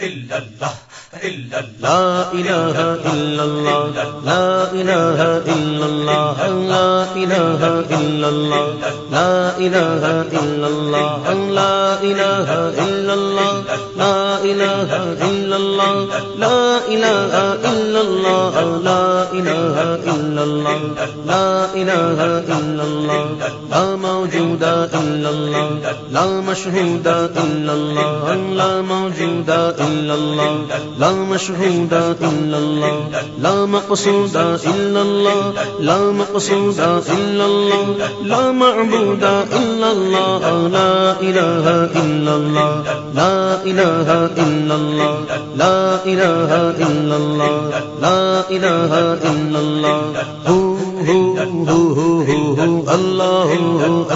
اللہ الله إلا الله لا إله إلا الله لا إله إلا الله لا إله إلا الله لا إله إلا الله لا إله إلا الله لا إله إلا الله لا إله إلا الله لا إله إلا الله لا إله إلا الله لا موجود إلا الله لا مشهود إلا الله لا موجود إلا الله لا مشهود إلا الله، لا مقصود إلا الله، لا مقصود إلا الله، لا معبود إلا الله، لا إله إلا الله، لا إله إلا الله، لا إله إلا الله، لا إله إلا الله. هو هو هو هو هو، الله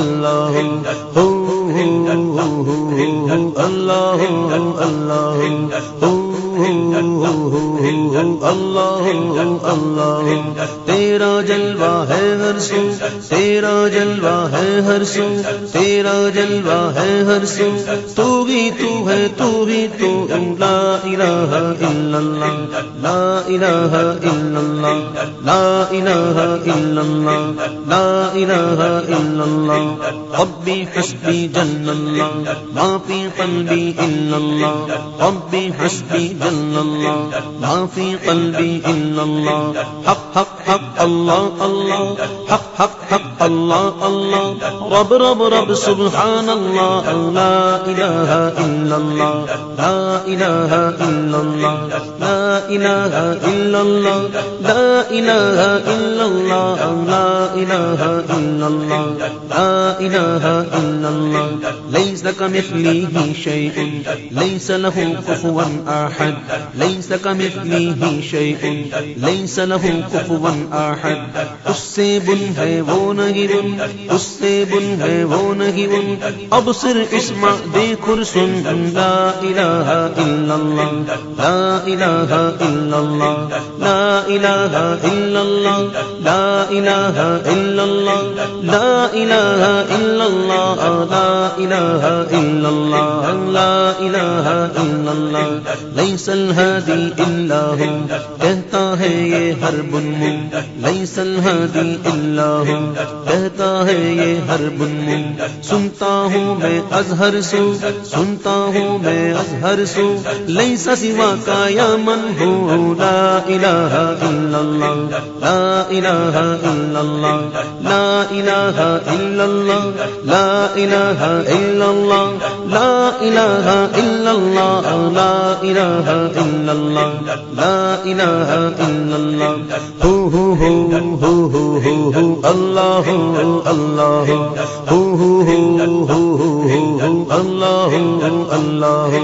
الله. هو هو هو هو الله الله. اللہ اللہ تیرا جلوہ ہے ہر سو، تیرا جلوہ ہے ہر سو، تیرا جلوہ ہے ہر سو۔ تو بھی تو ہے، تو بھی تو۔ لا الہ الا اللہ، لا الہ الا اللہ، لا الہ الا اللہ، لا الہ الا اللہ۔ ربی حسبی جن اللہ ما فی قلبی الا اللہ۔ ربی حسبی جن اللہ ما فی قلبی الا اللہ حق حق حق اللہ اللہ، حق حق حق، اللہ اللہ، رب رب رب سبحان اللہ لا الہ الا اللہ، لا الہ الا اللہ، لا الہ الا اللہ، لا الہ الا اللہ، لا الہ الا اللہ، لا الہ الا اللہ، ليس كمثله شيء، ليس له كفوا احد ليس كمثله شيء، ليس له كفوا احد احد اس سے بن ہے وہ نہیں بن. اس سے بن ہے وہ نہیں بن. اب سر اسما دیکھ سن لا الہ الا اللہ. لا الہ الا اللہ. لا الہ الا اللہ. لا الہ الا اللہ. لا الہ الا اللہ. لا الہ الا اللہ. لا الہ الا اللہ. ليس الهادي الا هو کہتا ہے یہ ہر بن ليس الهادي الا هو کہتا ہے یہ ہر بن سنتا ہوں میں ازہر سو، سنتا ہوں میں ازہر سو۔ ليس سوا کا یا من ہو لا الہ الا اللہ لا الہ الا اللہ لا الہ الا اللہ لا الہ الا اللہ لا الہ الا اللہ لا الہ الا اللہ لا الہ الا اللہ ہو ہو ہو ہو ہو ہو اللہ اللہ ہو ہو ہو ہو ہو اللہ اللہ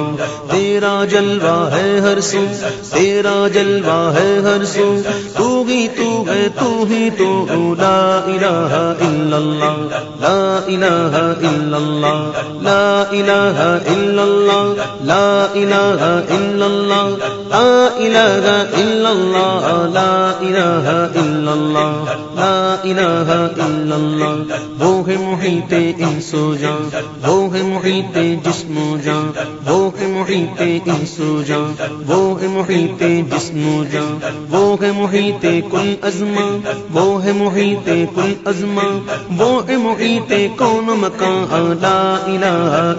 تیرا جلوہ ہے ہر سو تیرا جلوہ ہے ہر سو تو ہی تو ہے، تو ہی تو لا الہ الا اللہ، لا الہ الا اللہ، لا الہ الا اللہ، لا الہ الا اللہ، لا الہ الا اللہ، لا الہ الا اللہ، لا الہ الا اللہ۔ وہ ہے محیط انسو جان، وہ ہے محیط جسم و جان، وہ ہے محیط انسو جان، وہ ہے محیط جسم و جان، وہ ہے محیط کل ازما وہ ہے محیط کل ازما وہ ہے محیط کون مکان؟ لا الہ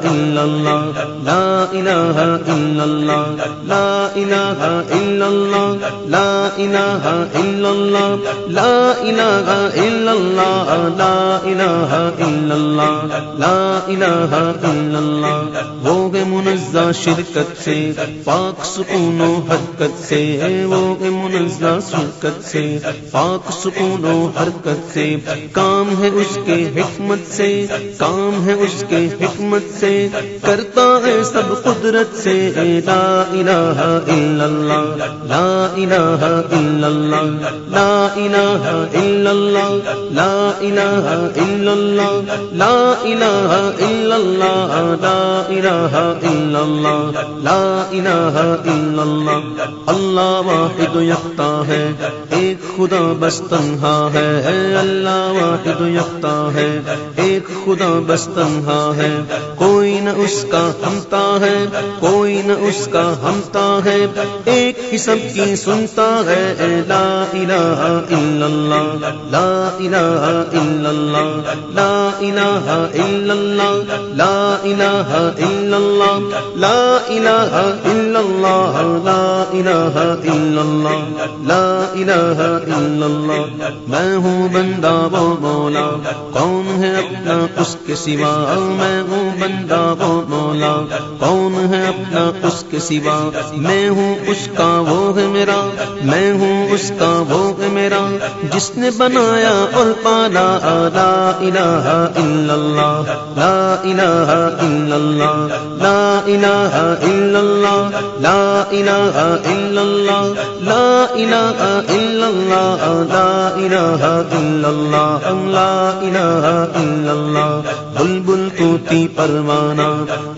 الا اللہ، لا الہ الا اللہ، لا الہ الا اللہ، لا الہ الا اللہ، لا الہ الا اللہ، لا الہ الا اللہ، لا الہ الا اللہ، وہ گے منزہ شرکت سے، پاک سکون و حرکت سے، وہ گے منزہ شرکت سے، پاک سکون و حرکت سے۔ کام ہے اس کے حکمت سے، کام ہے اس کے حکمت سے۔ کرتا ہے سب قدرت سے۔ لا الہ الا اللہ، لا الہ الا اللہ، لا الہ الا اللہ، لا الہ الا اللہ، لا الہ الا اللہ، لا الہ الا اللہ، لا الہ الا اللہ۔ اللہ واحد یکتا ہے۔ ایک خدا بس تنہا ہے اللہ واحد یکتا ہے۔ ایک خدا بس تنہا ہے، کوئی نہ اس کا ہمتا ہے، کوئی نہ اس کا ہمتا ہے۔ ایک ہی سب کی سنتا ہے لا الہ الا اللہ، لا الہ الا اللہ، لا الہ الا اللہ، لا الہ الا اللہ، لا الہ الا اللہ، لا الہ الا اللہ، لا الہ الا اللہ میں ہوں بندہ وہ مولا، کون ہے اپنا اس کے سوا؟ میں ہوں بندہ وہ مولا، کون ہے اپنا اس کے سوا؟ میں ہوں اس کا وہ ہے میرا، میں ہوں اس کا وہ ہے میرا، جس نے بنایا اور پالا۔ لا الہ الا اللہ، لا الہ الا اللہ، لا الہ الا اللہ، لا الہ الا اللہ، لا الہ الا اللہ، لا الہ الا اللہ لا الہ الا اللہ، بلبل توتی پروانہ،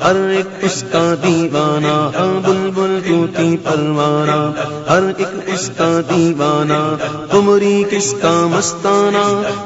ہر ایک اس کا دیوانہ ہاں بلبل توتی پروانہ؟ ہر ایک اس کا دیوانہ تمری کس کا مستانہ؟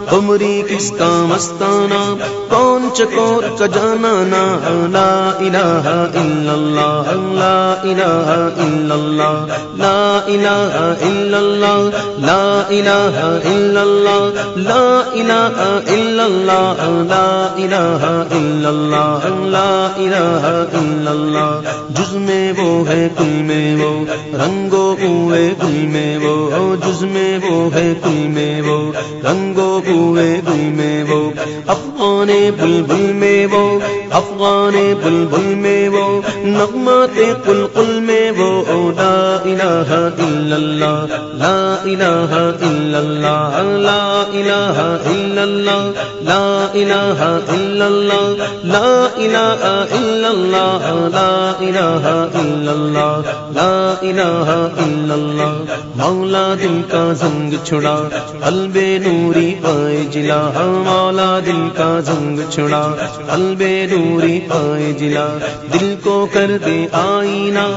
تمری کس کا مستانہ؟ کون چکور کا جانا نا لا الہ الا اللہ، لا الہ الا اللہ، لا الہ الا اللہ، لا الہ الا اللہ، لا الہ الا اللہ، لا الہ الا اللہ، لا الہ الا اللہ، جز میں وہ ہے کل میں وہ رنگو ہوئے گل میں وہ جز میں وہ ہے کل میں وہ رنگو ہوئے گل میں وہ افغان بلبل میں وہ افغان بلبل میں وہ نغمات قل قل میں وہ اوڈا الہ الا اللہ لا الہ الا اللہ لا الہ الا اللہ لا الہ الا اللہ لا الہ الا اللہ لا الہ الا اللہ لا الہ الا اللہ مولا دل کا زنگ چھڑا، قلب نوری پائے جلا، مولا دل کا زنگ چھڑا، قلب نوری پائے جلا، دل کو کر دے آئینہ،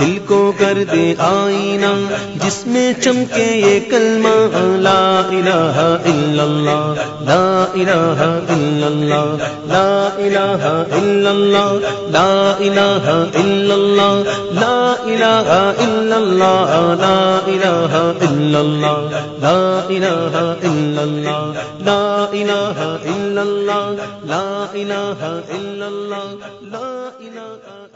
دل کو کر دے آئینہ جس میں چمکے یہ کلمہ لا الہ الا اللہ لا الہ الا اللہ لا الہ الا اللہ لا الہ الا اللہ لا الہ الا اللہ لا الہ الا اللہ لا الہ الا اللہ لا الہ الا اللہ لا الہ الا اللہ لا الہ